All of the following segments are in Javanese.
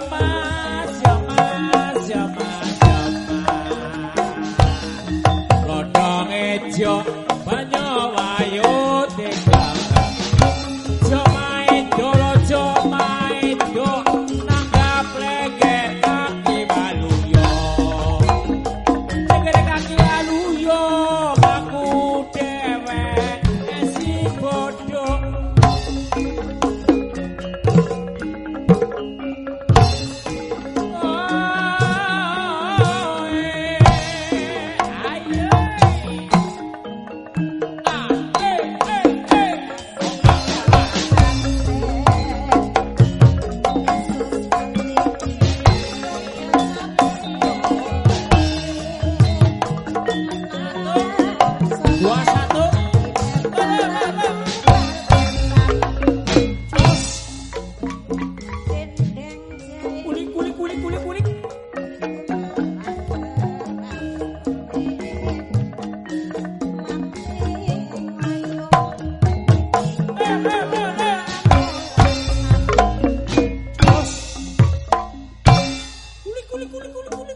papá. কুলি কুলি কুলি কুলি।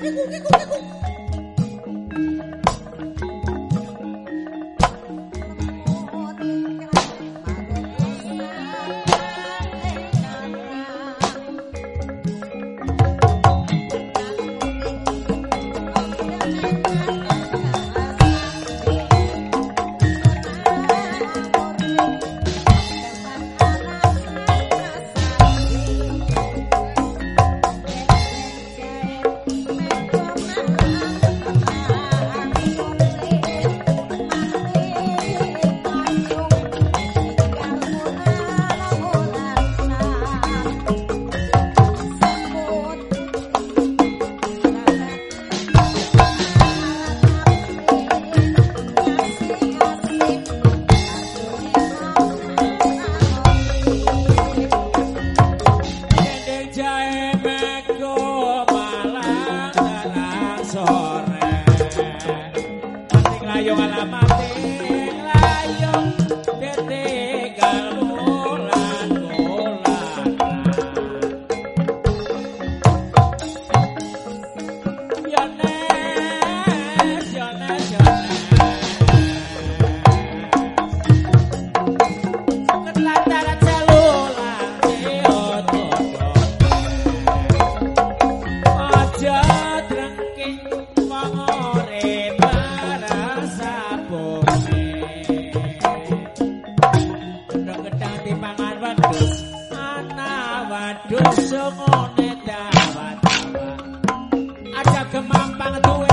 Cookie cookie cookie Yo a la. dosa ngone dawa-dawa. Ada gemampang duwe